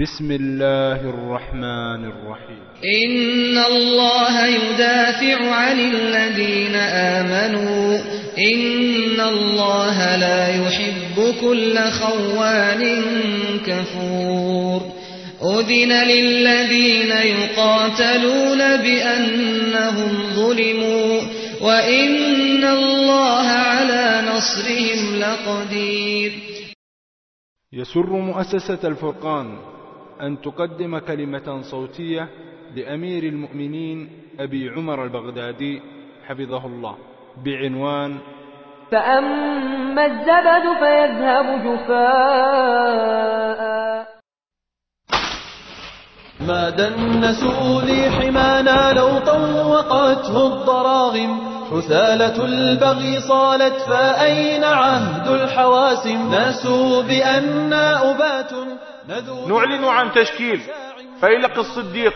بسم الله الرحمن الرحيم. إن الله يدافع عن الذين آمنوا. إن الله لا يحب كل خوان كفور. أذن للذين يقاتلون بأنهم ظلموا. وإن الله على نصرهم لقدير. يسر مؤسسة الفرقان. أن تقدم كلمة صوتية لأمير المؤمنين أبي عمر البغدادي حفظه الله بعنوان فأما الزبد فيذهب جفاء. ما دنسوا لي حمانا لو طوقته الضراغم. حثالة البغي صالت فأين عهد الحواسم؟ ناسوا بأننا أبات نعلن عن تشكيل فيلق الصديق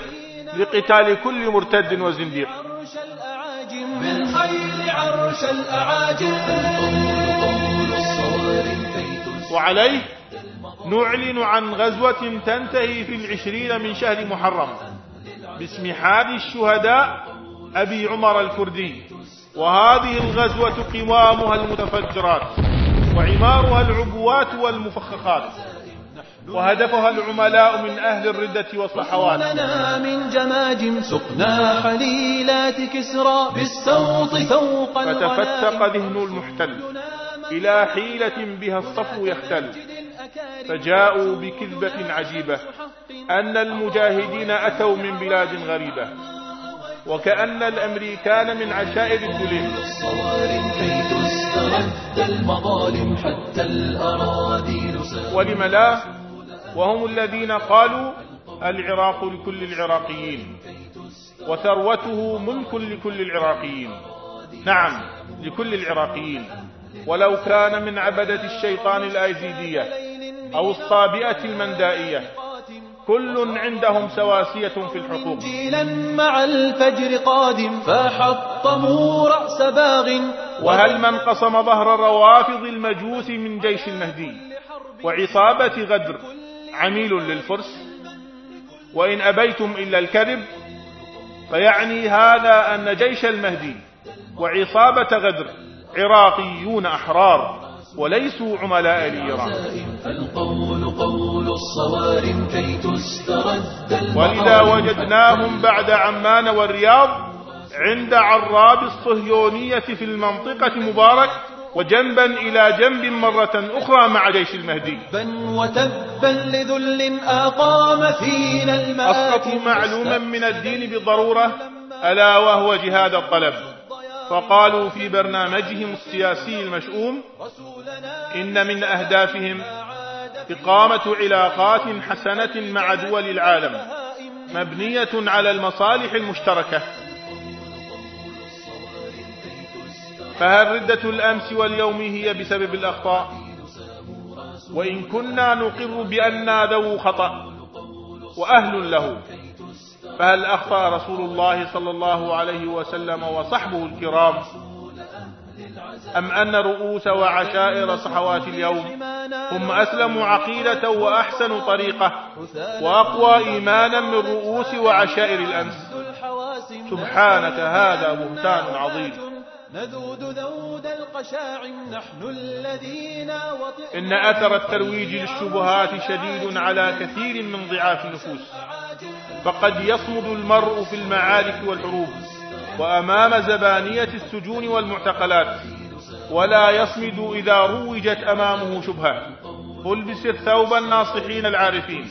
لقتال كل مرتد وزنديق. عرش الأعاجم. عرش وعليه نعلن عن غزوة تنتهي في العشرين من شهر محرم باسم حادي الشهداء أبي عمر الكردي وهذه الغزوة قوامها المتفجرات وعمارها العبوات والمفخخات. وهدفها العملاء من أهل الردة والصحوات. لنا من جماجم سقنا حليلات كسرى بالسوط فوق فتفتق ذهن المحتل. إلى حيلة بها الصفو يختل فجاءوا بكذبة عجيبة أن المجاهدين أتوا من بلاد غريبة. وكأن الأمريكان من عشائر الدليل. الصوارم كي تسترد المظالم حتى الأراضي. ولم لا وهم الذين قالوا العراق لكل العراقيين وثروته ملك لكل العراقيين. نعم لكل العراقيين. ولو كان من عبدة الشيطان الآيزيدية أو الصابئة المندائية كل عندهم سواسية في الحقوق جيلا مع الفجر قادم فحطموا رأس باغ. وهل من قصم ظهر روافض المجوس من جيش المهدي؟ وعصابة غدر عميل للفرس وإن أبيتم إلا الكذب فيعني هذا أن جيش المهدي وعصابة غدر عراقيون أحرار وليسوا عملاء لإيران القول قول الصوارم كي تسترد ولذا وجدناهم بعد عمان والرياض عند عراب الصهيونية في المنطقة مبارك وجنبا إلى جنب مرة أخرى مع جيش المهدي. با وتبا لذل أقام فينا المآتم أسقطوا معلوما من الدين بالضرورة ألا وهو جهاد الطلب. فقالوا في برنامجهم السياسي المشؤوم إن من أهدافهم إقامة علاقات حسنة مع دول العالم مبنية على المصالح المشتركة. فهل ردة الأمس واليوم هي بسبب الأخطاء. وإن كنا نقر بأننا ذو خطأ وأهل له فهل أخطأ رسول الله صلى الله عليه وسلم وصحبه الكرام؟ أم أن رؤوس وعشائر صحوات اليوم هم أسلم عقيدة وأحسن طريقة وأقوى إيمانا من رؤوس وعشائر الأمس؟ سبحانك هذا بهتان عظيم. نذود ذود القشاعم نحن الذين وطئنا إن أثر الترويج للشبهات شديد على كثير من ضعاف النفوس. فقد يصمد المرء في المعارك والحروب وأمام زبانية السجون والمعتقلات ولا يصمد إذا روجت أمامه شبهة. البس الثوب الناصحين العارفين.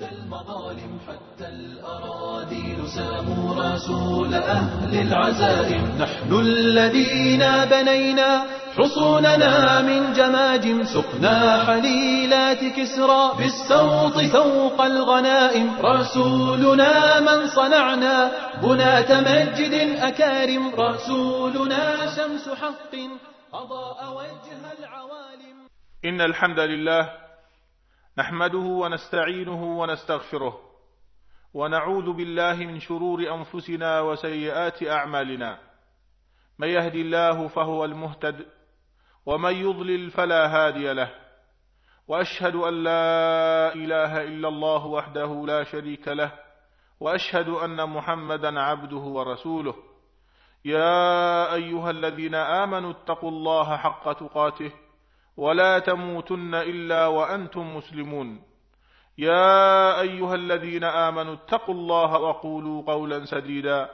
المظالم حتى الأراضي ساموا رسول أهل العزائم نحن الذين بنينا حصوننا من جماجم سقنا حليلات كسرى. بالسوط فوق الغنائم رسولنا من صنعنا. بناة مجد أكارم رسولنا شمس حق. أضاء وجه العوالم. إن الحمد لله نحمده ونستعينه ونستغفره. ونعوذ بالله من شرور أنفسنا وسيئات أعمالنا. من يهدي الله فهو المهتد ومن يضلل فلا هادي له. وأشهد أن لا إله إلا الله وحده لا شريك له وأشهد أن محمدا عبده ورسوله. يا أيها الذين آمنوا اتقوا الله حق تقاته ولا تموتن إلا وأنتم مسلمون. يا أيها الذين آمنوا اتقوا الله وقولوا قولا سديدا.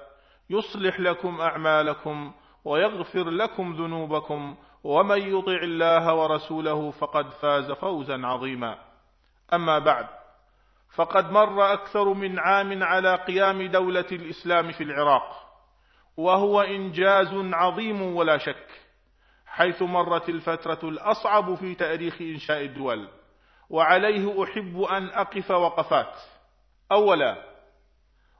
يصلح لكم أعمالكم ويغفر لكم ذنوبكم. ومن يطع الله ورسوله فقد فاز فوزا عظيما. أما بعد فقد مر أكثر من عام على قيام دولة الإسلام في العراق وهو إنجاز عظيم ولا شك حيث مرت الفترة الأصعب في تاريخ إنشاء الدول. وعليه أحب أن أقف وقفات. أولا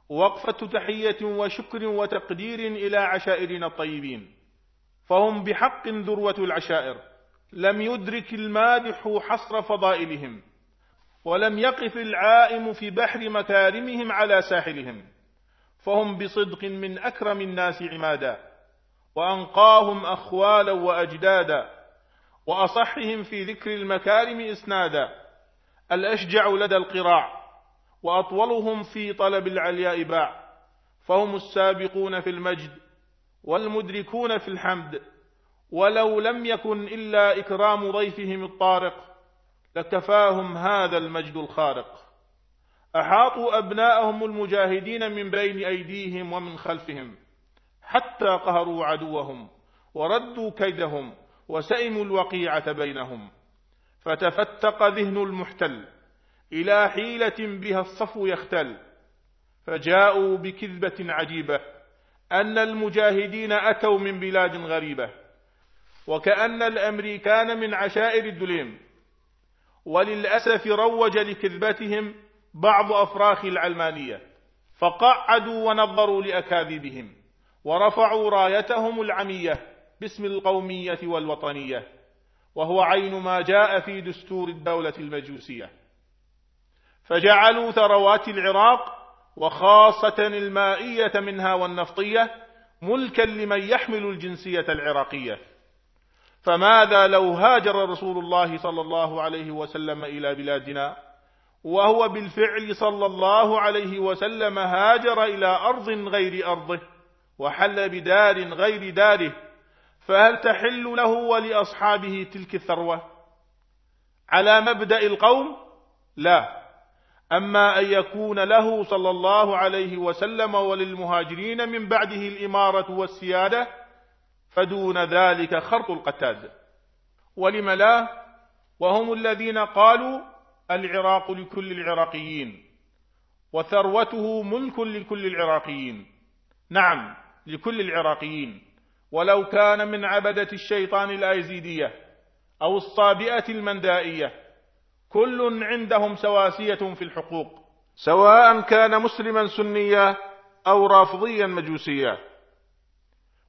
وقفة تحية وشكر وتقدير إلى عشائرنا الطيبين. فهم بحق ذروة العشائر. لم يدرك المادح حصر فضائلهم. ولم يقف العائم في بحر مكارمهم على ساحلهم. فهم بصدق من أكرم الناس عمادا. وأنقاهم أخوالا وأجدادا. وأصحهم في ذكر المكارم إسنادا الأشجع لدى القراع وأطولهم في طلب العلياء باع فهم السابقون في المجد والمدركون في الحمد ولو لم يكن إلا إكرام ضيفهم الطارق لكفاهم هذا المجد الخارق. أحاطوا أبناءهم المجاهدين من بين أيديهم ومن خلفهم حتى قهروا عدوهم وردوا كيدهم وسئموا الوقيعة بينهم. فتفتق ذهن المحتل إلى حيلة بها الصفو يختل. فجاءوا بكذبة عجيبة أن المجاهدين أتوا من بلاد غريبة وكأن الأمريكان من عشائر الدليم. وللأسف روج لكذبتهم بعض أفراخ العلمانية فقعدوا ونظروا لأكاذيبهم ورفعوا رايتهم العمية باسم القومية والوطنية وهو عين ما جاء في دستور الدولة المجوسية. فجعلوا ثروات العراق وخاصة المائية منها والنفطية ملكا لمن يحمل الجنسية العراقية. فماذا لو هاجر رسول الله صلى الله عليه وسلم إلى بلادنا وهو بالفعل صلى الله عليه وسلم هاجر إلى أرض غير أرضه وحل بدار غير داره فهل تحل له ولأصحابه تلك الثروة؟ على مبدأ القوم؟ لا. أما أن يكون له صلى الله عليه وسلم وللمهاجرين من بعده الإمارة والسيادة فدون ذلك خرط القتاد ولم لا؟ وهم الذين قالوا العراق لكل العراقيين وثروته ملك لكل العراقيين. نعم لكل العراقيين. ولو كان من عبدة الشيطان الأيزيدية أو الصابئه المندائية كل عندهم سواسية في الحقوق سواء كان مسلما سنيا أو رافضيا مجوسيا.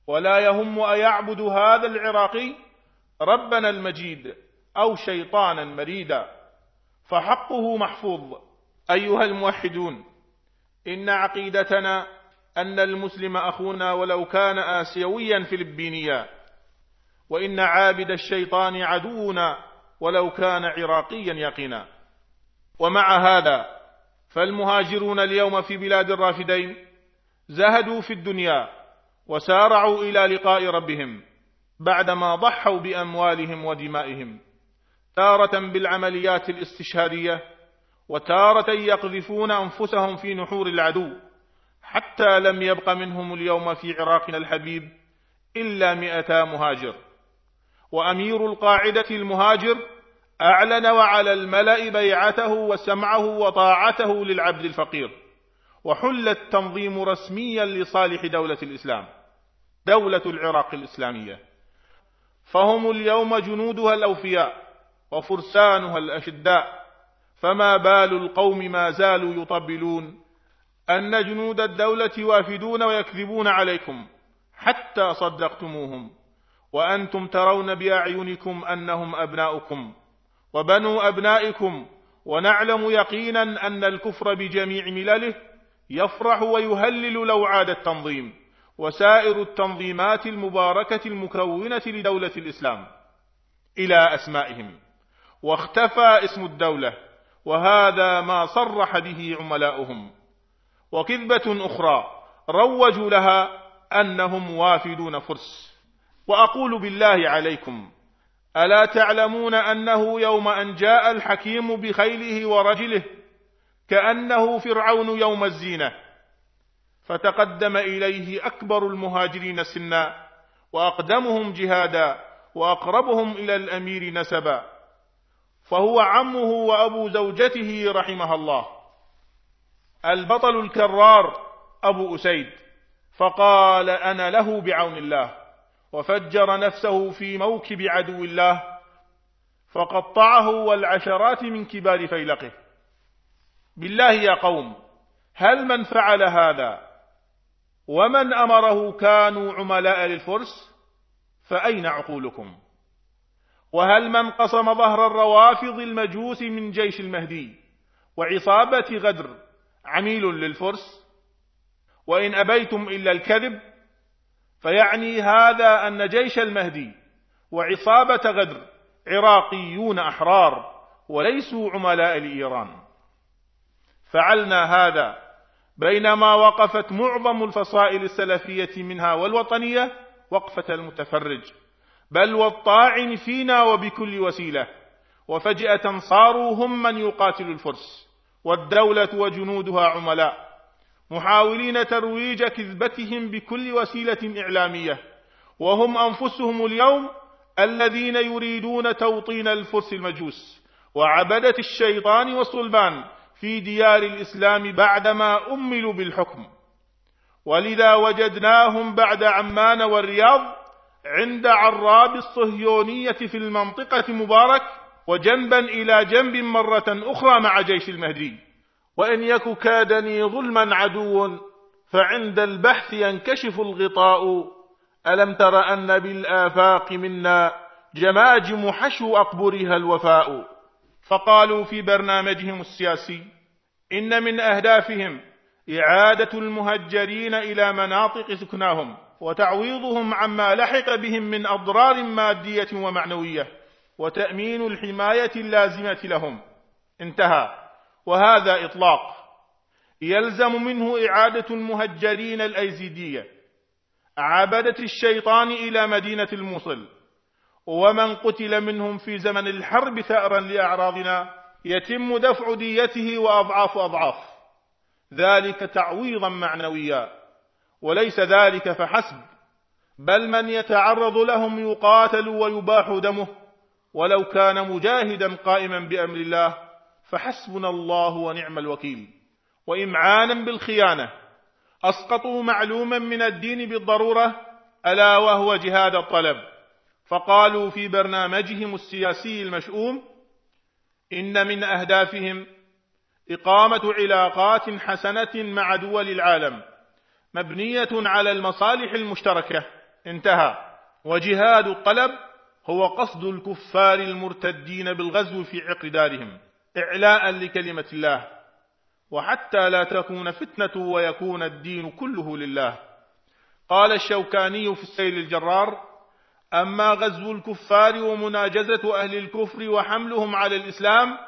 ولا يهم ايعبد هذا العراقي ربنا المجيد أو شيطانا مريدا. فحقه محفوظ أيها الموحدون إن عقيدتنا أن المسلم أخونا ولو كان آسيويا فلبينيا. وإن عابد الشيطان عدونا ولو كان عراقيا يقينا. ومع هذا فالمهاجرون اليوم في بلاد الرافدين زهدوا في الدنيا وسارعوا إلى لقاء ربهم بعدما ضحوا بأموالهم ودمائهم تارة بالعمليات الاستشهادية وتارة يقذفون أنفسهم في نحور العدو. حتى لم يبق منهم اليوم في عراقنا الحبيب إلا مئتا مهاجر. وأمير القاعدة المهاجر أعلن وعلى الملأ بيعته وسمعه وطاعته للعبد الفقير. وحل التنظيم رسميا لصالح دولة الإسلام دولة العراق الإسلامية. فهم اليوم جنودها الأوفياء وفرسانها الأشداء فما بال القوم ما زالوا يطبلون. أن جنود الدولة وافدون ويكذبون عليكم حتى صدقتموهم وأنتم ترون بأعينكم أنهم أبناؤكم وبنو أبنائكم ونعلم يقينا أن الكفر بجميع ملله يفرح ويهلل لو عاد التنظيم وسائر التنظيمات المباركة المكونة لدولة الإسلام إلى أسمائهم. واختفى اسم الدولة وهذا ما صرح به عملاؤهم. وكذبة أخرى روجوا لها أنهم وافدون فرس. وأقول بالله عليكم ألا تعلمون أنه يوم أن جاء الحكيم بخيله ورجله كأنه فرعون يوم الزينة فتقدم إليه أكبر المهاجرين سنا وأقدمهم جهادا وأقربهم إلى الأمير نسبا فهو عمه وأبو زوجته رحمها الله. البطل الكرار أبو أسيد. فقال أنا له بعون الله. وفجر نفسه في موكب عدو الله. فقطعه والعشرات من كبار فيلقه. بالله يا قوم هل من فعل هذا؟ ومن أمره كانوا عملاء للفرس؟ فأين عقولكم؟ وهل من قصم ظهر الروافض المجوس من جيش المهدي؟ وعصابة غدر عميل للفرس وإن أبيتم إلا الكذب فيعني هذا أن جيش المهدي وعصابة غدر عراقيون أحرار وليسوا عملاء لإيران. فعلنا هذا بينما وقفت معظم الفصائل السلفية منها والوطنية وقفة المتفرج بل والطاعن فينا وبكل وسيلة وفجأة صاروا هم من يقاتل الفرس. والدولة وجنودها عملاء محاولين ترويج كذبتهم بكل وسيلة إعلامية وهم أنفسهم اليوم الذين يريدون توطين الفرس المجوس وعبدة الشيطان والصلبان في ديار الإسلام بعدما أملوا بالحكم. ولذا وجدناهم بعد عمان والرياض عند عراب الصهيونية في المنطقة مبارك وجنبا إلى جنب مرة أخرى مع جيش المهدي. وإن يك كادني ظلما عدو فعند البحث ينكشف الغطاء. ألم تر أن بالآفاق منا جماجم حشو أقبرها الوفاء؟ فقالوا في برنامجهم السياسي إن من أهدافهم إعادة المهجرين إلى مناطق سكناهم وتعويضهم عما لحق بهم من أضرار مادية ومعنوية. وتأمين الحماية اللازمة لهم. انتهى. وهذا إطلاق. يلزم منه إعادة المهجرين الأيزيدية. عبدة الشيطان إلى مدينة الموصل. ومن قتل منهم في زمن الحرب ثأرا لأعراضنا يتم دفع ديته وأضعاف أضعاف. ذلك تعويضا معنويا. وليس ذلك فحسب. بل من يتعرض لهم يقاتل ويباح دمه. ولو كان مجاهدا قائما بأمر الله فحسبنا الله ونعم الوكيل. وإمعانا بالخيانة أسقطوا معلوما من الدين بالضرورة ألا وهو جهاد الطلب. فقالوا في برنامجهم السياسي المشؤوم إن من أهدافهم إقامة علاقات حسنة مع دول العالم مبنية على المصالح المشتركة. انتهى. وجهاد الطلب هو قصد الكفار المرتدين بالغزو في عقر دارهم إعلاء لكلمة الله. وحتى لا تكون فتنة ويكون الدين كله لله. قال الشوكاني في السيل الجرار أما غزو الكفار ومناجزة أهل الكفر وحملهم على الإسلام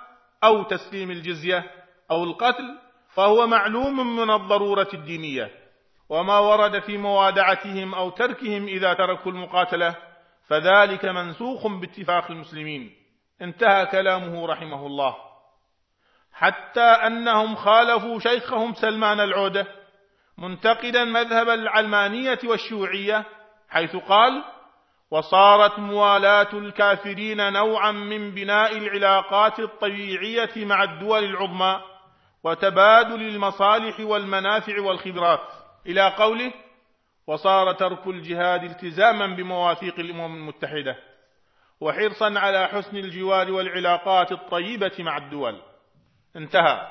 أو تسليم الجزية أو القتل فهو معلوم من الضرورة الدينية. وما ورد في موادعتهم أو تركهم إذا تركوا المقاتلة. فذلك منسوخ باتفاق المسلمين. انتهى كلامه رحمه الله. حتى أنهم خالفوا شيخهم سلمان العودة منتقدا مذهب العلمانية والشيوعية حيث قال وصارت موالاة الكافرين نوعا من بناء العلاقات الطبيعية مع الدول العظمى وتبادل المصالح والمنافع والخبرات. إلى قوله وصار ترك الجهاد التزاما بمواثيق الأمم المتحدة وحرصا على حسن الجوار والعلاقات الطيبة مع الدول. انتهى.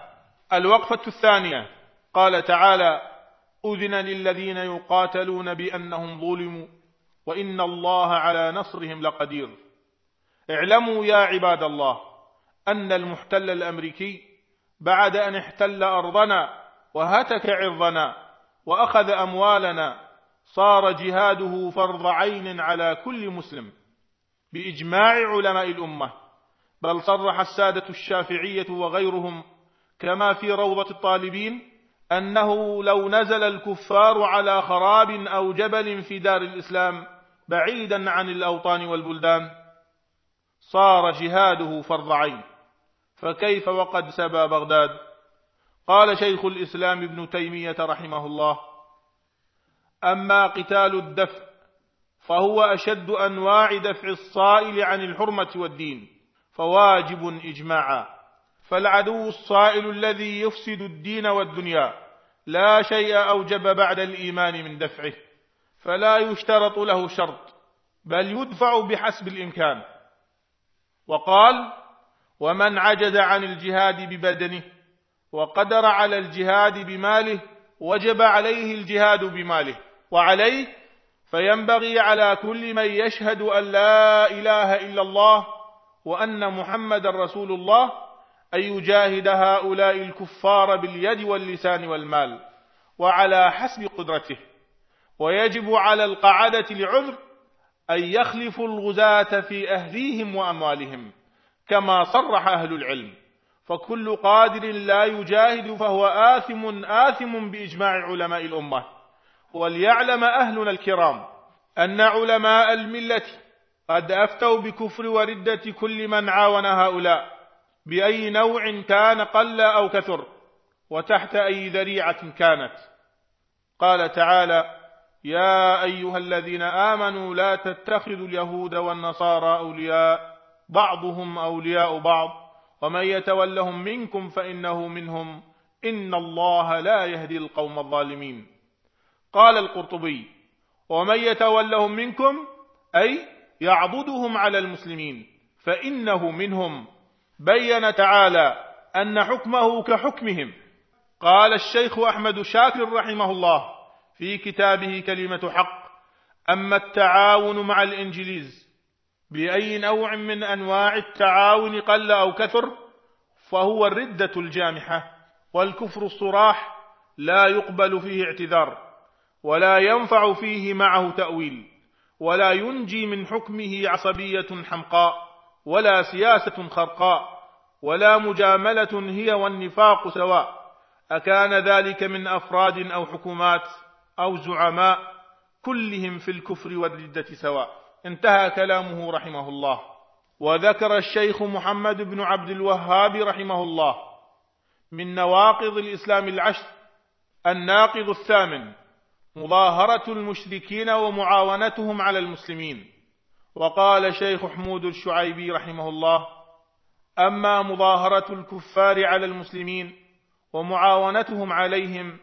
الوقفة الثانية. قال تعالى أذن للذين يقاتلون بأنهم ظلموا وإن الله على نصرهم لقدير. اعلموا يا عباد الله أن المحتل الأمريكي بعد أن احتل أرضنا وهتك عرضنا وأخذ أموالنا صار جهاده فرض عين على كل مسلم بإجماع علماء الأمة بل صرح السادة الشافعية وغيرهم كما في روضة الطالبين أنه لو نزل الكفار على خراب أو جبل في دار الإسلام بعيدا عن الأوطان والبلدان صار جهاده فرض عين. فكيف وقد سبى بغداد؟ قال شيخ الإسلام ابن تيمية رحمه الله أما قتال الدفع فهو أشد أنواع دفع الصائل عن الحرمة والدين فواجب إجماعا. فالعدو الصائل الذي يفسد الدين والدنيا لا شيء أوجب بعد الإيمان من دفعه فلا يشترط له شرط بل يدفع بحسب الإمكان. وقال ومن عجز عن الجهاد ببدنه وقدر على الجهاد بماله وجب عليه الجهاد بماله. وعليه فينبغي على كل من يشهد أن لا إله إلا الله وأن محمد رسول الله أن يجاهد هؤلاء الكفار باليد واللسان والمال وعلى حسب قدرته. ويجب على القعدة لعذر أن يخلفوا الغزاة في أهليهم وأموالهم كما صرح أهل العلم. فكل قادر لا يجاهد فهو آثم آثم بإجماع علماء الأمة. وليعلم أهلنا الكرام أن علماء الملة قد أفتوا بكفر وردة كل من عاون هؤلاء بأي نوع كان قل أو كثر وتحت أي ذريعة كانت. قال تعالى يا أيها الذين آمنوا لا تتخذوا اليهود والنصارى أولياء بعضهم أولياء بعض ومن يتولهم منكم فإنه منهم إن الله لا يهدي القوم الظالمين. قال القرطبي ومن يتولهم منكم أي يعضدهم على المسلمين فإنه منهم. بين تعالى أن حكمه كحكمهم. قال الشيخ أحمد شاكر رحمه الله في كتابه كلمة حق أما التعاون مع الإنجليز بأي نوع من أنواع التعاون قل أو كثر فهو الردة الجامحة والكفر الصراح لا يقبل فيه اعتذار. ولا ينفع فيه معه تأويل ولا ينجي من حكمه عصبية حمقاء ولا سياسة خرقاء ولا مجاملة هي والنفاق سواء. أكان ذلك من أفراد أو حكومات أو زعماء كلهم في الكفر والردة سواء. انتهى كلامه رحمه الله. وذكر الشيخ محمد بن عبد الوهاب رحمه الله من نواقض الإسلام العشر الناقض الثامن. مظاهرة المشركين ومعاونتهم على المسلمين. وقال شيخ حمود الشعيبي رحمه الله أما مظاهرة الكفار على المسلمين ومعاونتهم عليهم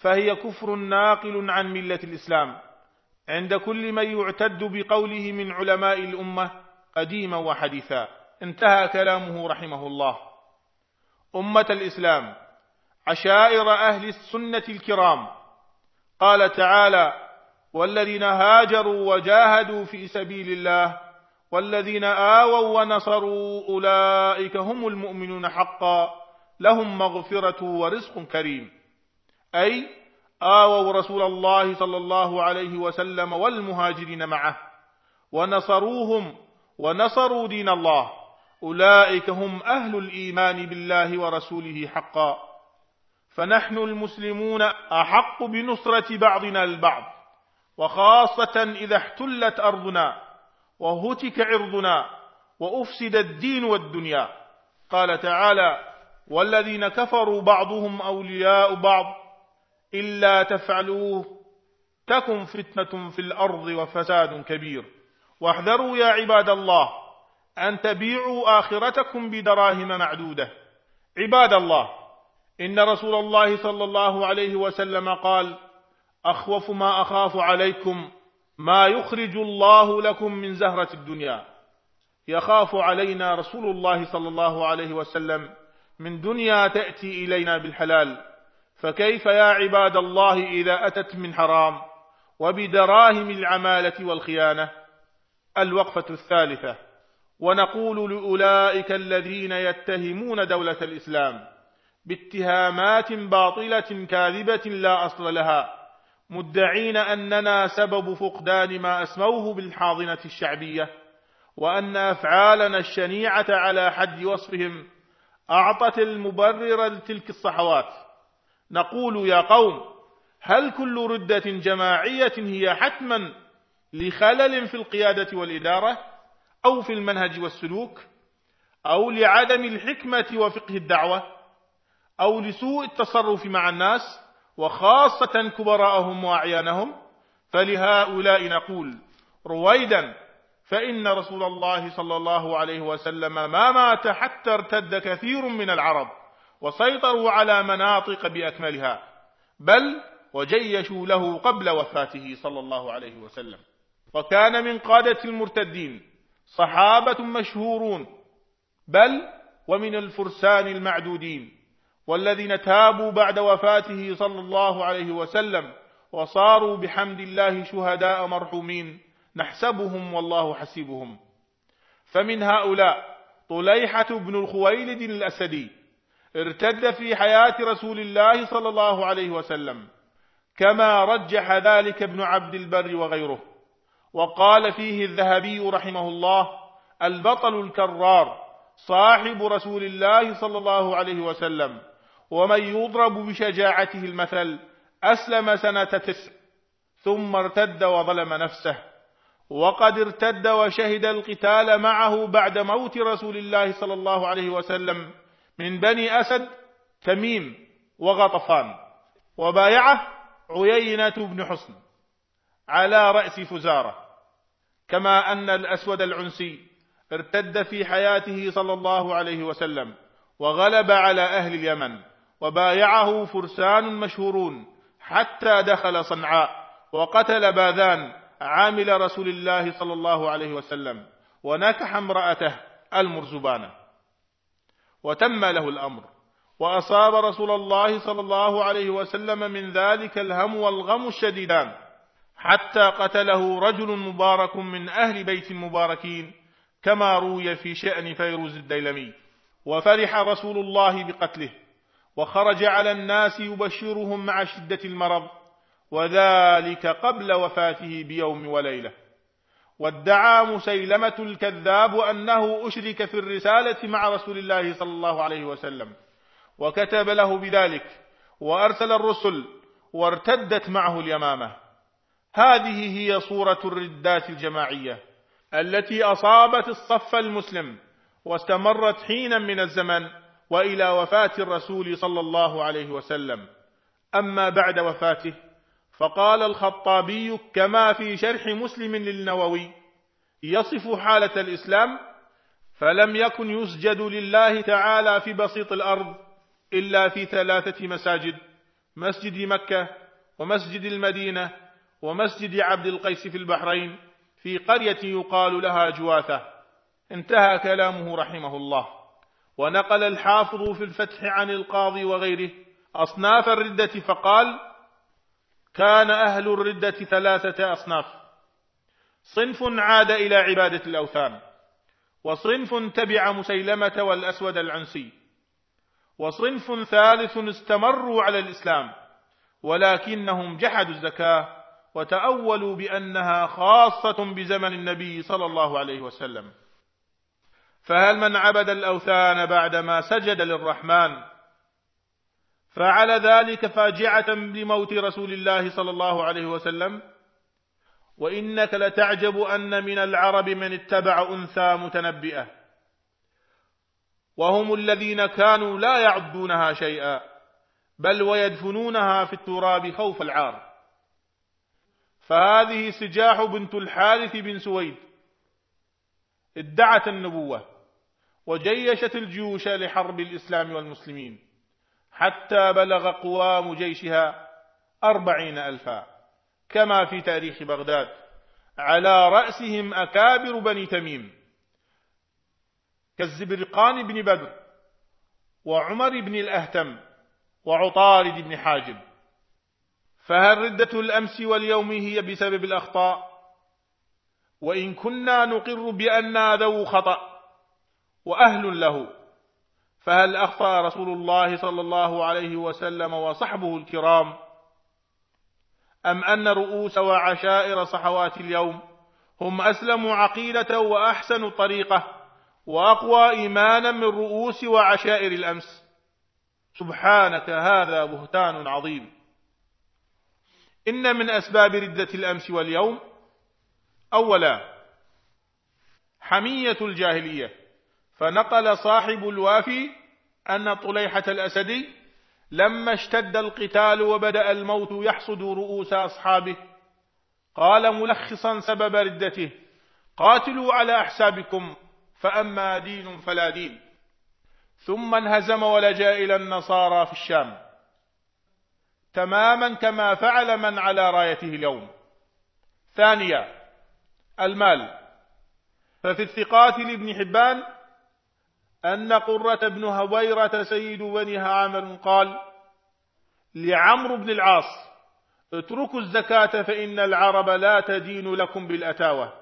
فهي كفر ناقل عن ملة الإسلام عند كل من يعتد بقوله من علماء الأمة قديما وحديثا. انتهى كلامه رحمه الله. أمة الإسلام عشائر أهل السنة الكرام قال تعالى والذين هاجروا وجاهدوا في سبيل الله والذين آووا ونصروا أولئك هم المؤمنون حقا لهم مغفرة ورزق كريم. أي آووا رسول الله صلى الله عليه وسلم والمهاجرين معه ونصروهم ونصروا دين الله. أولئك هم أهل الإيمان بالله ورسوله حقا. فنحن المسلمون أحق بنصرة بعضنا البعض وخاصة إذا احتلت أرضنا وهتك عرضنا وأفسد الدين والدنيا. قال تعالى والذين كفروا بعضهم أولياء بعض إلا تفعلوه تكن فتنة في الأرض وفساد كبير. واحذروا يا عباد الله أن تبيعوا آخرتكم بدراهم معدودة. عباد الله إن رسول الله صلى الله عليه وسلم قال أخوف ما أخاف عليكم ما يخرج الله لكم من زهرة الدنيا. يخاف علينا رسول الله صلى الله عليه وسلم من دنيا تأتي إلينا بالحلال. فكيف يا عباد الله إذا أتت من حرام؟ وبدراهم العمالة والخيانة. الوقفة الثالثة. ونقول لأولئك الذين يتهمون دولة الإسلام باتهامات باطلة كاذبة لا أصل لها مدعين أننا سبب فقدان ما أسموه بالحاضنة الشعبية وأن أفعالنا الشنيعة على حد وصفهم أعطت المبرر لتلك الصحوات. نقول يا قوم هل كل ردة جماعية هي حتما لخلل في القيادة والإدارة أو في المنهج والسلوك أو لعدم الحكمة وفقه الدعوة؟ أو لسوء التصرف مع الناس وخاصة كبراءهم وأعيانهم فلهؤلاء نقول رويدا فإن رسول الله صلى الله عليه وسلم ما مات حتى ارتد كثير من العرب وسيطروا على مناطق بأكملها بل وجيشوا له قبل وفاته صلى الله عليه وسلم. وكان من قادة المرتدين صحابة مشهورون بل ومن الفرسان المعدودين. والذين تابوا بعد وفاته صلى الله عليه وسلم وصاروا بحمد الله شهداء مرحومين نحسبهم والله حسيبهم. فمن هؤلاء طليحة بن الخويلد الأسدي ارتد في حياة رسول الله صلى الله عليه وسلم كما رجح ذلك ابن عبد البر وغيره. وقال فيه الذهبي رحمه الله البطل الكرار صاحب رسول الله صلى الله عليه وسلم. ومن يضرب بشجاعته المثل أسلم سنة تسع ثم ارتد وظلم نفسه وقد ارتد وشهد القتال معه بعد موت رسول الله صلى الله عليه وسلم من بني أسد تميم وغطفان وبايعه عيينة بن حصن على رأس فزارة كما أن الأسود العنسي ارتد في حياته صلى الله عليه وسلم وغلب على أهل اليمن. وبايعه فرسان مشهورون حتى دخل صنعاء وقتل باذان عامل رسول الله صلى الله عليه وسلم ونكح امرأته المرزبانة. وتم له الأمر وأصاب رسول الله صلى الله عليه وسلم من ذلك الهم والغم الشديدان حتى قتله رجل مبارك من أهل بيت المباركين كما روي في شأن فيروز الديلمي. وفرح رسول الله بقتله وخرج على الناس يبشرهم مع شدة المرض وذلك قبل وفاته بيوم وليلة. وادعى مسيلمة الكذاب أنه أشرك في الرسالة مع رسول الله صلى الله عليه وسلم وكتب له بذلك وأرسل الرسل وارتدت معه اليمامة. هذه هي صورة الردات الجماعية التي أصابت الصف المسلم واستمرت حينا من الزمن. وإلى وفاة الرسول صلى الله عليه وسلم. أما بعد وفاته فقال الخطابي كما في شرح مسلم للنووي يصف حالة الإسلام فلم يكن يسجد لله تعالى في بسيط الأرض إلا في ثلاثة مساجد مسجد مكة ومسجد المدينة ومسجد عبد القيس في البحرين في قرية يقال لها جواثة. انتهى كلامه رحمه الله. ونقل الحافظ في الفتح عن القاضي وغيره أصناف الردة فقال كان أهل الردة ثلاثة أصناف صنف عاد إلى عبادة الأوثان وصنف تبع مسيلمة والأسود العنسي وصنف ثالث استمروا على الإسلام ولكنهم جحدوا الزكاة وتأولوا بأنها خاصة بزمن النبي صلى الله عليه وسلم فهل من عبد الأوثان بعدما سجد للرحمن؟ فعل ذلك فاجعة بموت رسول الله صلى الله عليه وسلم. وإنك لتعجب أن من العرب من اتبع أنثى متنبئة. وهم الذين كانوا لا يعدونها شيئا بل ويدفنونها في التراب خوف العار. فهذه سجاح بنت الحارث بن سويد. ادعت النبوة. وجيشت الجيوش لحرب الإسلام والمسلمين حتى بلغ قوام جيشها أربعين ألفا كما في تاريخ بغداد على رأسهم أكابر بني تميم كالزبرقان بن بدر وعمر بن الأهتم وعطارد بن حاجب. فهل ردة الأمس واليوم هي بسبب الأخطاء؟ وإن كنا نقر بأننا ذو خطأ وأهل له. فهل أخطأ رسول الله صلى الله عليه وسلم وصحبه الكرام؟ أم أن رؤوس وعشائر صحوات اليوم هم أسلم عقيدة وأحسن طريقة وأقوى إيمانا من رؤوس وعشائر الأمس؟ سبحانك هذا بهتان عظيم. إن من أسباب ردة الأمس واليوم أولا حمية الجاهلية. فنقل صاحب الوافي أن طليحة الأسدي لما اشتد القتال وبدأ الموت يحصد رؤوس أصحابه. قال ملخصا سبب ردته قاتلوا على أحسابكم فأما دين فلا دين. ثم انهزم ولجا إلى النصارى في الشام. تماما كما فعل من على رايته اليوم. ثانيا المال. ففي الثقات لابن حبان أن قرة بن هويرة سيد بني عامر قال لعمرو بن العاص اتركوا الزكاة فإن العرب لا تدين لكم بالأتاوة.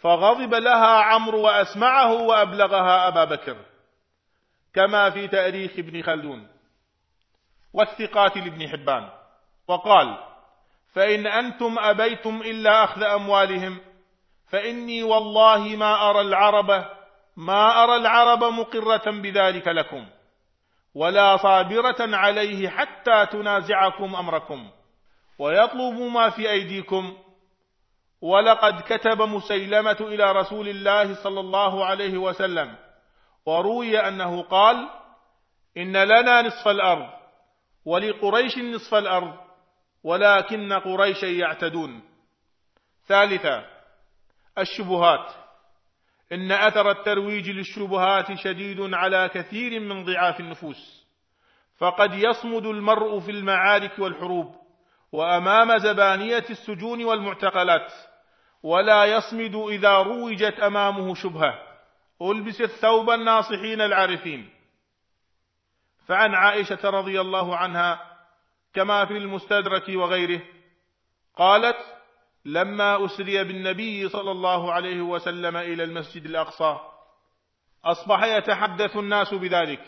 فغضب لها عمرو وأسمعه وأبلغها أبا بكر كما في تأريخ ابن خلدون والثقات لابن حبان. وقال فإن أنتم أبيتم إلا أخذ أموالهم فإني والله ما أرى العرب ما أرى العرب مقرة بذلك لكم ولا صابرة عليه حتى تنازعكم أمركم ويطلب ما في أيديكم. ولقد كتب مسيلمة إلى رسول الله صلى الله عليه وسلم وروي أنه قال إن لنا نصف الأرض ولقريش نصف الأرض ولكن قريشا يعتدون. ثالثا الشبهات. إن أثر الترويج للشبهات شديد على كثير من ضعاف النفوس فقد يصمد المرء في المعارك والحروب وأمام زبانية السجون والمعتقلات ولا يصمد إذا روجت أمامه شبهة. ألبس الثوب الناصحين العارفين. فعن عائشة رضي الله عنها كما في المستدرك وغيره قالت لما أسري بالنبي صلى الله عليه وسلم إلى المسجد الأقصى أصبح يتحدث الناس بذلك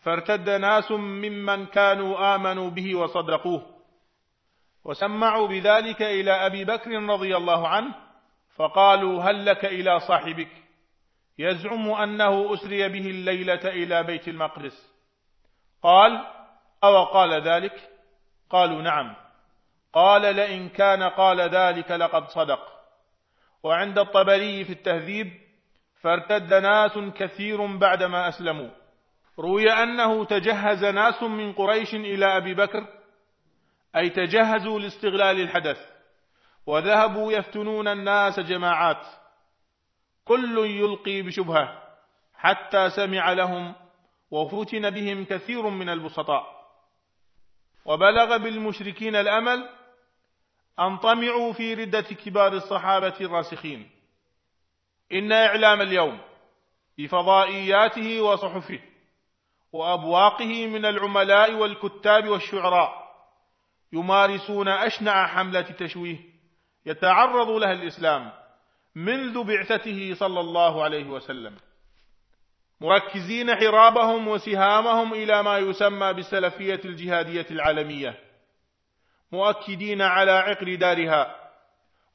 فارتد ناس ممن كانوا آمنوا به وصدقوه وسمعوا بذلك إلى أبي بكر رضي الله عنه فقالوا هل لك إلى صاحبك؟ يزعم أنه أسري به الليلة إلى بيت المقدس. قال أو قال ذلك؟ قالوا نعم. قال لئن كان قال ذلك لقد صدق. وعند الطبري في التهذيب فارتد ناس كثير بعدما أسلموا. روي أنه تجهز ناس من قريش إلى أبي بكر أي تجهزوا لاستغلال الحدث وذهبوا يفتنون الناس جماعات. كل يلقي بشبهة حتى سمع لهم وفتن بهم كثير من البسطاء. وبلغ بالمشركين الأمل أن طمعوا في ردة كبار الصحابة الراسخين. إن إعلام اليوم بفضائياته وصحفه وأبواقه من العملاء والكتاب والشعراء يمارسون أشنع حملة تشويه يتعرض لها الإسلام منذ بعثته صلى الله عليه وسلم. مركزين حرابهم وسهامهم إلى ما يسمى بالسلفية الجهادية العالمية مؤكدين على عقر دارها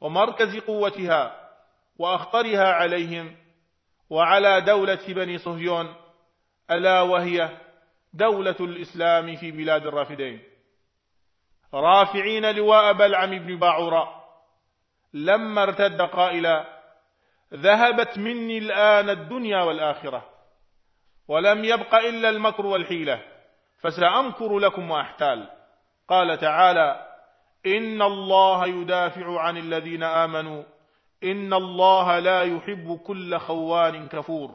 ومركز قوتها وأخطرها عليهم وعلى دولة بني صهيون ألا وهي دولة الإسلام في بلاد الرافدين. رافعين لواء بلعم بن باعوراء لما ارتد قائلا ذهبت مني الآن الدنيا والآخرة ولم يبق إلا المكر والحيلة فسأمكر لكم وأحتال. قال تعالى إن الله يدافع عن الذين آمنوا إن الله لا يحب كل خوان كفور.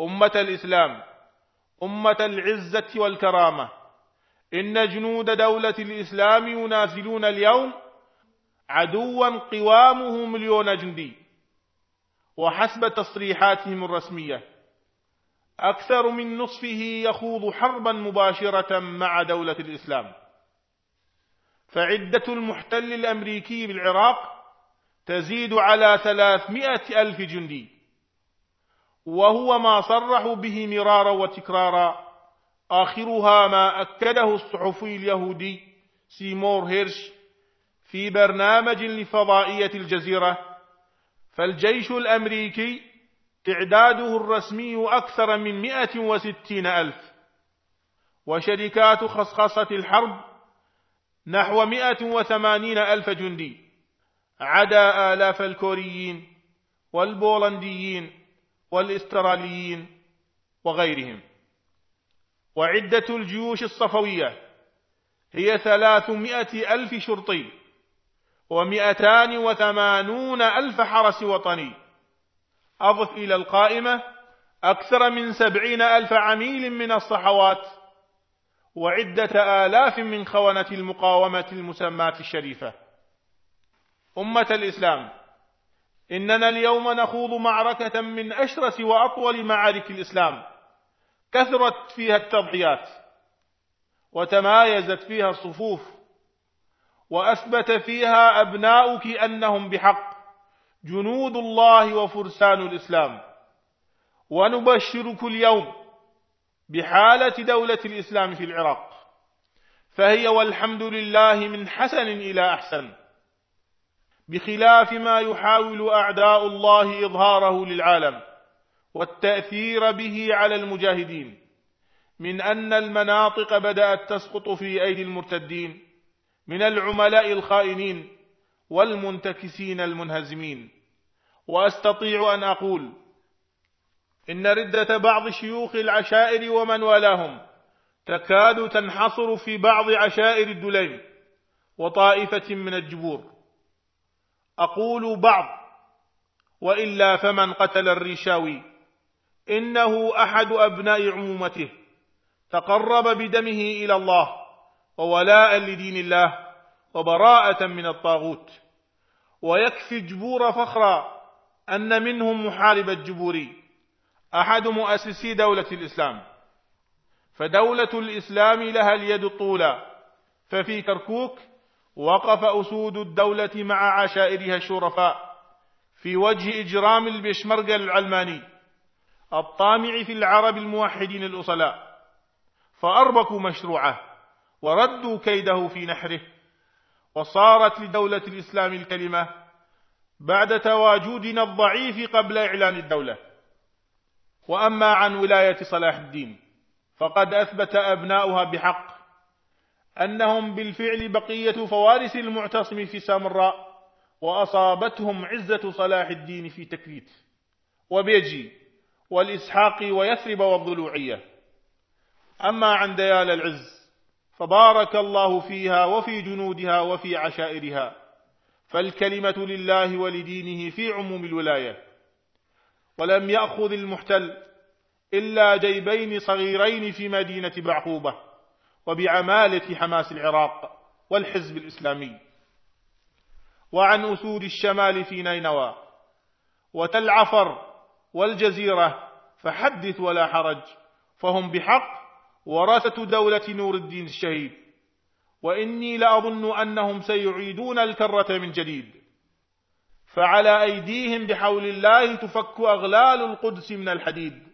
أمة الإسلام أمة العزة والكرامة. إن جنود دولة الإسلام ينازلون اليوم عدوا قوامه مليون جندي. وحسب تصريحاتهم الرسمية. أكثر من نصفه يخوض حربا مباشرة مع دولة الإسلام. فعدة المحتل الأمريكي بالعراق تزيد على ثلاثمائة ألف جندي وهو ما صرحوا به مرارا وتكرارا. آخرها ما أكده الصحفي اليهودي سيمور هيرش في برنامج لفضائية الجزيرة. فالجيش الأمريكي تعداده الرسمي أكثر من مئة وستين ألف. وشركات خصخصة الحرب نحو مئة وثمانين ألف جندي. عدا آلاف الكوريين والبولنديين والإستراليين وغيرهم. وعدة الجيوش الصفوية هي ثلاثمائة ألف شرطي ومئتان وثمانون ألف حرس وطني. أضف إلى القائمة أكثر من سبعين ألف عميل من الصحوات وعدة آلاف من خونة المقاومة المسماة الشريفة. أمة الإسلام إننا اليوم نخوض معركة من أشرس وأطول معارك الإسلام. كثرت فيها التضحيات وتمايزت فيها الصفوف وأثبت فيها أبناؤك أنهم بحق جنود الله وفرسان الإسلام. ونبشرك اليوم بحالة دولة الإسلام في العراق. فهي والحمد لله من حسن إلى أحسن. بخلاف ما يحاول أعداء الله إظهاره للعالم والتأثير به على المجاهدين من أن المناطق بدأت تسقط في أيدي المرتدين من العملاء الخائنين والمنتكسين المنهزمين. وأستطيع أن أقول إن ردة بعض شيوخ العشائر ومن والاهم تكاد تنحصر في بعض عشائر الدليم وطائفة من الجبور. أقول بعض وإلا فمن قتل الريشاوي. إنه أحد أبناء عمومته. تقرب بدمه إلى الله وولاء لدين الله وبراءة من الطاغوت. ويكفي الجبور فخرا أن منهم محارب الجبوري. أحد مؤسسي دولة الإسلام. فدولة الإسلام لها اليد الطولى. ففي كركوك وقف أسود الدولة مع عشائرها الشرفاء في وجه إجرام البشمركة العلماني الطامع في العرب الموحدين الأصلاء. فأربكوا مشروعه وردوا كيده في نحره وصارت لدولة الإسلام الكلمة بعد تواجدنا الضعيف قبل إعلان الدولة. وأما عن ولاية صلاح الدين فقد أثبت أبناؤها بحق أنهم بالفعل بقية فوارس المعتصم في سامراء وأصابتهم عزة صلاح الدين في تكريت وبيجي والإسحاق ويثرب والضلوعية. أما عن ديال العز فبارك الله فيها وفي جنودها وفي عشائرها فالكلمة لله ولدينه في عموم الولاية. ولم يأخذ المحتل إلا جيبين صغيرين في مدينة بعقوبة وبعمالة حماس العراق والحزب الإسلامي. وعن أسود الشمال في نينوى وتل عفر والجزيرة فحدث ولا حرج فهم بحق ورثة دولة نور الدين الشهيد. وإني لأظن أنهم سيعيدون الكرة من جديد. فعلى أيديهم بحول الله تفك أغلال القدس من الحديد.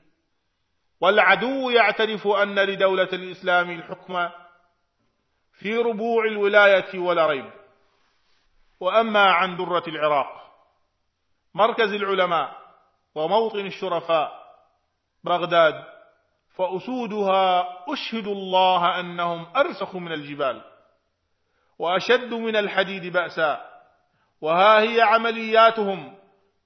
والعدو يعترف أن لدولة الإسلام الحكم في ربوع الولاية ولا ريب. وأما عن درة العراق مركز العلماء وموطن الشرفاء بغداد فأسودها أشهد الله أنهم أرسخ من الجبال وأشد من الحديد بأسا وها هي عملياتهم.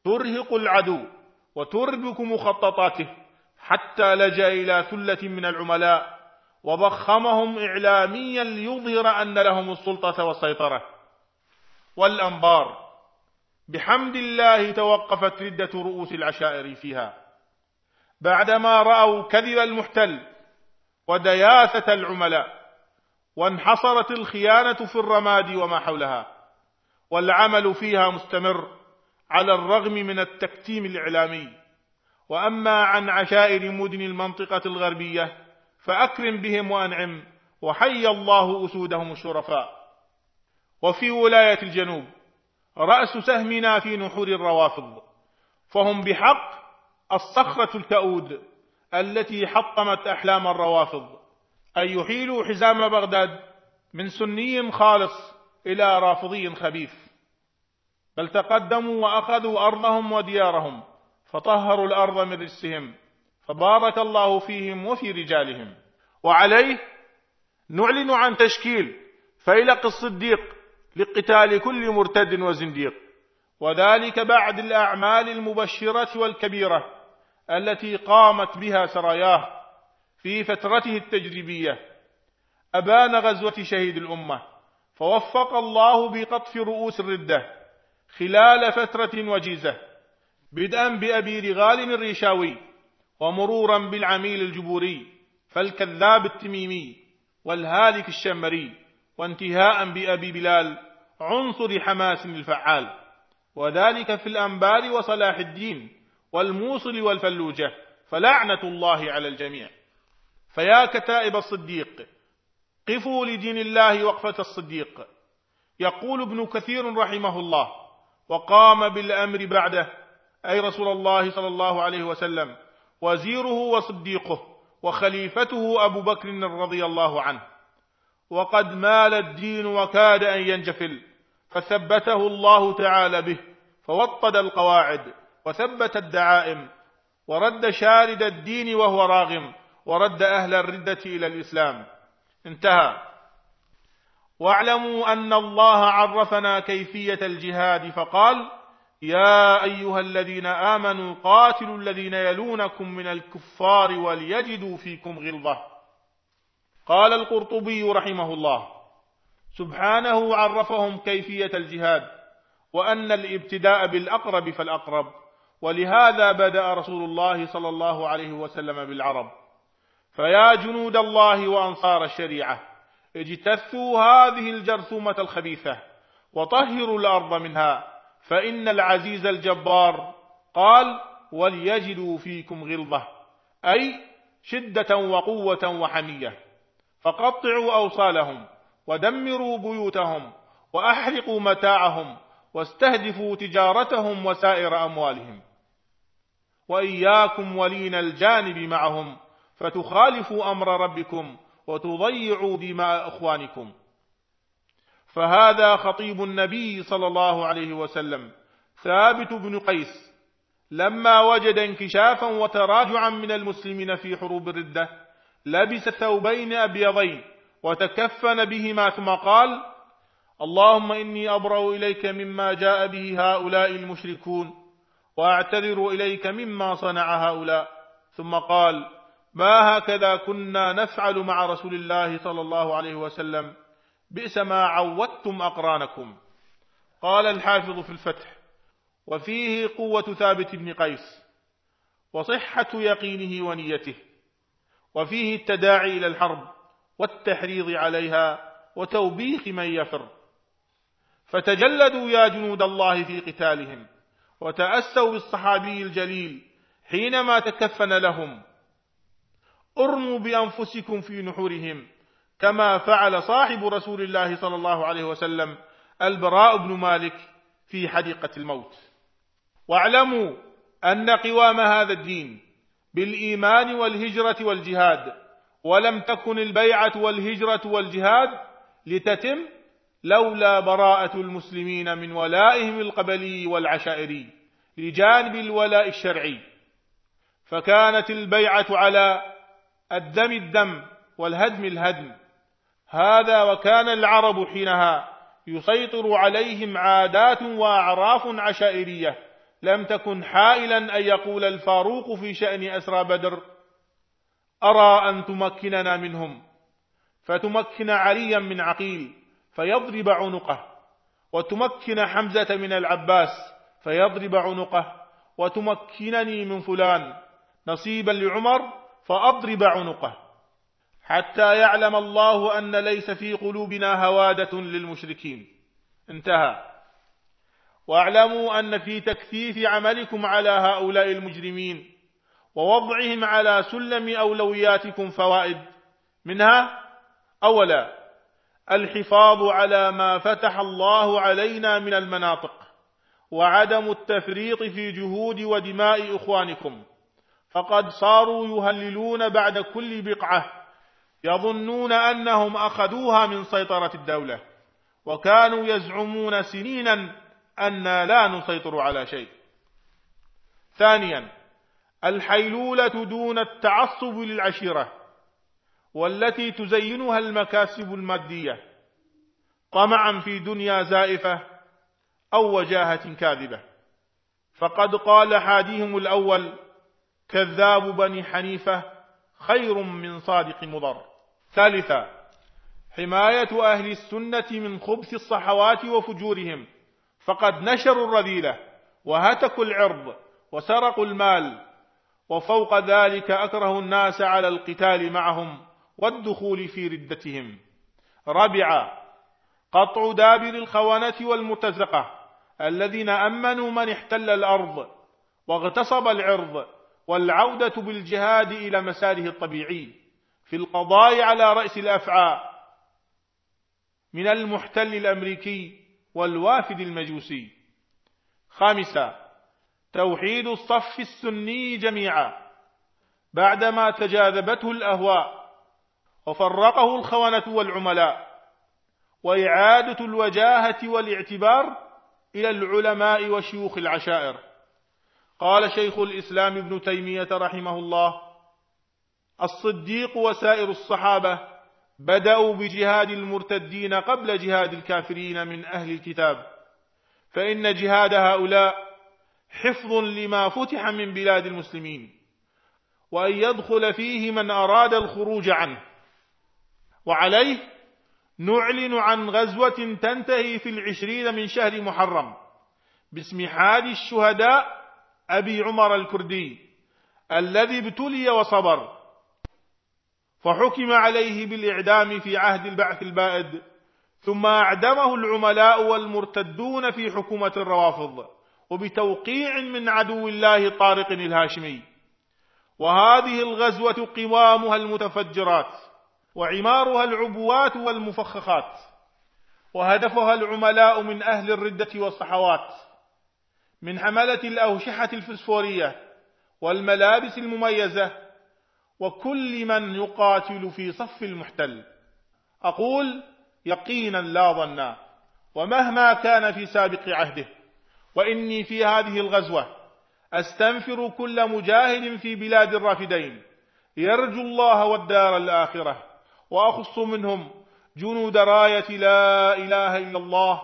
ترهق العدو وتربك مخططاته حتى لجأ إلى ثلة من العملاء وضخمهم إعلاميا ليظهر أن لهم السلطة والسيطرة. والأنبار. بحمد الله توقفت ردة رؤوس العشائر فيها. بعدما رأوا كذب المحتل ودياثة العملاء وانحصرت الخيانة في الرماد وما حولها. والعمل فيها مستمر على الرغم من التكتيم الإعلامي. وأما عن عشائر مدن المنطقة الغربية فأكرم بهم وأنعم وحي الله أسودهم الشرفاء. وفي ولاية الجنوب رأس سهمنا في نحور الروافض فهم بحق الصخرة الكؤود التي حطمت أحلام الروافض أن يحيلوا حزام بغداد من سني خالص إلى رافضي خبيث. بل تقدموا وأخذوا أرضهم وديارهم فطهروا الأرض من رجسهم فبارك الله فيهم وفي رجالهم. وعليه نعلن عن تشكيل فيلق الصديق لقتال كل مرتد وزنديق. وذلك بعد الأعمال المبشرة والكبيرة التي قامت بها سراياه في فترته التجريبية. أبان غزوة شهيد الأمة. فوفق الله بقطف رؤوس الردة خلال فترة وجيزة بدءا بأبي رغال الريشاوي ومرورا بالعميل الجبوري فالكذاب التميمي والهالك الشمري وانتهاء بأبي بلال عنصر حماس الفعال وذلك في الأنبار وصلاح الدين والموصل والفلوجة فلعنة الله على الجميع. فيا كتائب الصديق قفوا لدين الله وقفة الصديق. يقول ابن كثير رحمه الله وقام بالأمر بعده أي رسول الله صلى الله عليه وسلم وزيره وصديقه وخليفته أبو بكر رضي الله عنه. وقد مال الدين وكاد أن ينجفل فثبته الله تعالى به فوطد القواعد وثبت الدعائم ورد شارد الدين وهو راغم ورد أهل الردة إلى الإسلام. انتهى. واعلموا أن الله عرفنا كيفية الجهاد فقال يا أيها الذين آمنوا قاتلوا الذين يلونكم من الكفار وليجدوا فيكم غلظة. قال القرطبي رحمه الله سبحانه عرفهم كيفية الجهاد وأن الابتداء بالأقرب فالأقرب ولهذا بدأ رسول الله صلى الله عليه وسلم بالعرب. فيا جنود الله وأنصار الشريعة اجتثوا هذه الجرثومة الخبيثة وطهروا الأرض منها فإن العزيز الجبار قال وليجدوا فيكم غلظة أي شدة وقوة وحمية. فقطعوا أوصالهم ودمروا بيوتهم وأحرقوا متاعهم واستهدفوا تجارتهم وسائر أموالهم. وإياكم ولين الجانب معهم فتخالفوا أمر ربكم وتضيعوا دماء أخوانكم. فهذا خطيب النبي صلى الله عليه وسلم ثابت بن قيس لما وجد انكشافا وتراجعا من المسلمين في حروب الردة لبس ثوبين أبيضين وتكفن بهما ثم قال اللهم إني أبرأ إليك مما جاء به هؤلاء المشركون وأعتذر إليك مما صنع هؤلاء. ثم قال ما هكذا كنا نفعل مع رسول الله صلى الله عليه وسلم؟ بئس ما عودتم أقرانكم. قال الحافظ في الفتح وفيه قوة ثابت بن قيس وصحة يقينه ونيته وفيه التداعي إلى الحرب والتحريض عليها وتوبيخ من يفر. فتجلدوا يا جنود الله في قتالهم وتأسوا بالصحابي الجليل حينما تكفن لهم. ارموا بأنفسكم في نحورهم كما فعل صاحب رسول الله صلى الله عليه وسلم البراء بن مالك في حديقة الموت. واعلموا أن قوام هذا الدين بالإيمان والهجرة والجهاد ولم تكن البيعة والهجرة والجهاد لتتم لولا براءة المسلمين من ولائهم القبلي والعشائري لجانب الولاء الشرعي. فكانت البيعة على الدم الدم والهدم الهدم. هذا وكان العرب حينها يسيطر عليهم عادات وأعراف عشائرية. لم تكن حائلا أن يقول الفاروق في شأن أسرى بدر أرى أن تمكننا منهم. فتمكن عليا من عقيل فيضرب عنقه. وتمكن حمزة من العباس فيضرب عنقه. وتمكنني من فلان. نصيبا لعمر فأضرب عنقه. حتى يعلم الله أن ليس في قلوبنا هوادة للمشركين. انتهى. واعلموا أن في تكثيف عملكم على هؤلاء المجرمين ووضعهم على سلم أولوياتكم فوائد. منها أولا الحفاظ على ما فتح الله علينا من المناطق وعدم التفريط في جهود ودماء إخوانكم. فقد صاروا يهللون بعد كل بقعة يظنون أنهم أخذوها من سيطرة الدولة وكانوا يزعمون سنينا أنا لا نسيطر على شيء. ثانيا الحيلولة دون التعصب للعشيرة والتي تزينها المكاسب المادية طمعا في دنيا زائفة أو وجاهة كاذبة. فقد قال حاديهم الأول كذاب بني حنيفة خير من صادق مضر. ثالثا حماية أهل السنة من خبث الصحوات وفجورهم. فقد نشروا الرذيلة وهتكوا العرض وسرقوا المال وفوق ذلك أكره الناس على القتال معهم والدخول في ردتهم. رابعا قطع دابر الخونة والمرتزقة الذين أمنوا من احتل الأرض واغتصب العرض والعودة بالجهاد إلى مساره الطبيعي في القضاء على رأس الأفعى من المحتل الأمريكي والوافد المجوسي. خامسا توحيد الصف السني جميعا بعدما تجاذبته الأهواء وفرقه الخونة والعملاء وإعادة الوجاهة والاعتبار إلى العلماء وشيوخ العشائر. قال شيخ الإسلام ابن تيمية رحمه الله الصديق وسائر الصحابة بدأوا بجهاد المرتدين قبل جهاد الكافرين من أهل الكتاب فإن جهاد هؤلاء حفظ لما فتح من بلاد المسلمين وأن يدخل فيه من أراد الخروج عنه. وعليه نعلن عن غزوة تنتهي في العشرين من شهر محرم باسم حاد الشهداء أبي عمر الكردي الذي ابتلي وصبر فحكم عليه بالإعدام في عهد البعث البائد ثم أعدمه العملاء والمرتدون في حكومة الروافض وبتوقيع من عدو الله طارق الهاشمي. وهذه الغزوة قوامها المتفجرات وعمارها العبوات والمفخخات وهدفها العملاء من أهل الردة والصحوات. من حملة الأوشحة الفسفورية والملابس المميزة وكل من يقاتل في صف المحتل. أقول يقينا لا ظنا ومهما كان في سابق عهده. وإني في هذه الغزوة أستنفر كل مجاهد في بلاد الرافدين. يرجو الله والدار الآخرة وأخص منهم جنود راية لا إله إلا الله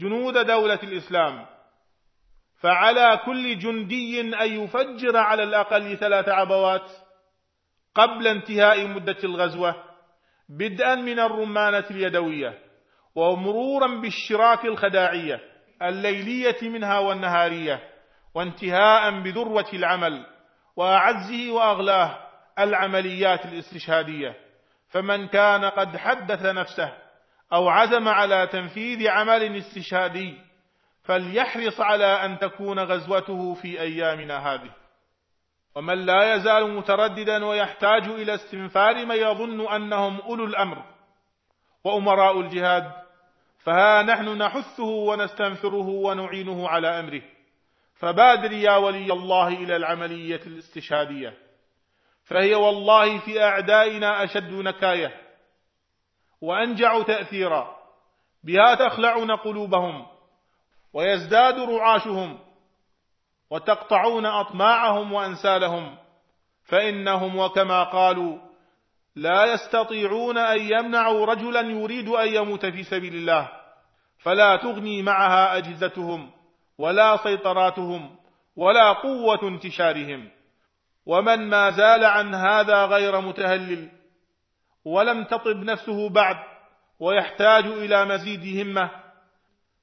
جنود دولة الإسلام. فعلى كل جندي أن يفجر على الأقل ثلاث عبوات قبل انتهاء مدة الغزوة بدءا من الرمانة اليدوية ومرورا بالشراك الخداعية الليلية منها والنهارية وانتهاء بذروة العمل وأعزه وأغلاه العمليات الاستشهادية. فمن كان قد حدث نفسه أو عزم على تنفيذ عمل استشهادي فليحرص على أن تكون غزوته في أيامنا هذه. ومن لا يزال مترددا ويحتاج إلى استنفار من يظن أنهم أولو الأمر وأمراء الجهاد فها نحن نحثه ونستنفره ونعينه على أمره. فبادر يا ولي الله إلى العملية الاستشهادية. فهي والله في أعدائنا أشد نكاية. وأنجع تأثيرا. بها تخلعون قلوبهم. ويزداد رعاشهم وتقطعون أطماعهم وأنسالهم فإنهم وكما قالوا لا يستطيعون أن يمنعوا رجلا يريد أن يموت في سبيل الله فلا تغني معها أجهزتهم ولا سيطراتهم ولا قوة انتشارهم ومن ما زال عن هذا غير متهلل ولم تطب نفسه بعد ويحتاج إلى مزيد همة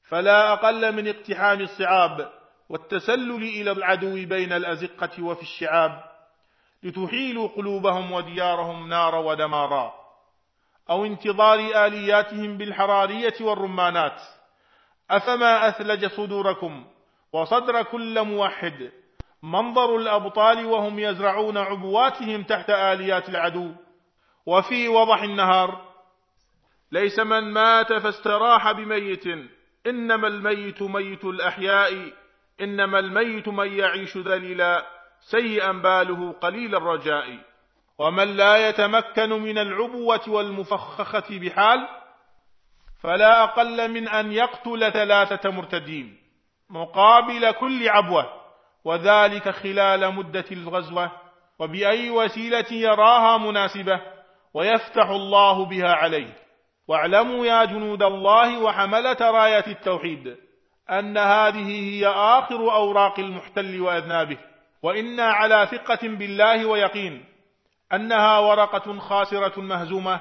فلا أقل من اقتحام الصعاب والتسلل إلى العدو بين الأزقة وفي الشعاب لتحيلوا قلوبهم وديارهم نارا ودمارا أو انتظار آلياتهم بالحرارية والرمانات أفما أثلج صدوركم وصدر كل موحد منظر الأبطال وهم يزرعون عبواتهم تحت آليات العدو وفي وضح النهار ليس من مات فاستراح بميت إنما الميت ميت الأحياء إنما الميت من يعيش ذليلا سيئا باله قليل الرجاء. ومن لا يتمكن من العبوة والمفخخة بحال فلا أقل من أن يقتل ثلاثة مرتدين مقابل كل عبوة وذلك خلال مدة الغزوة وبأي وسيلة يراها مناسبة ويفتح الله بها عليه. واعلموا يا جنود الله وحملة راية التوحيد أن هذه هي آخر أوراق المحتل وأذنابه وإنا على ثقة بالله ويقين أنها ورقة خاسرة مهزومة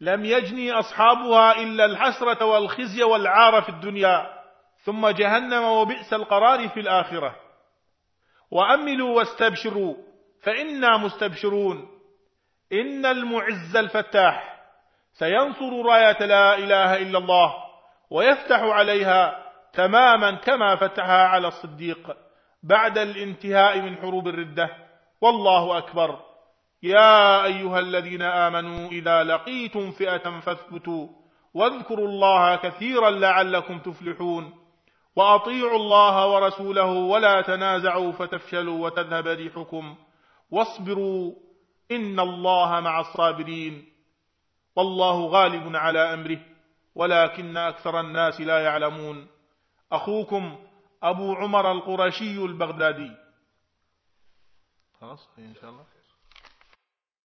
لم يجني أصحابها إلا الحسرة والخزي والعار في الدنيا ثم جهنم وبئس القرار في الآخرة. وأملوا واستبشروا فإنا مستبشرون. إن المعز الفتاح سينصر راية لا إله إلا الله ويفتح عليها تماما كما فتحها على الصديق بعد الانتهاء من حروب الردة. والله أكبر. يا أيها الذين آمنوا إذا لقيتم فئة فاثبتوا واذكروا الله كثيرا لعلكم تفلحون وأطيعوا الله ورسوله ولا تنازعوا فتفشلوا وتذهب ريحكم. واصبروا إن الله مع الصابرين. والله غالب على أمره ولكن أكثر الناس لا يعلمون. أخوكم أبو عمر القرشي البغدادي. خلاص إن شاء الله.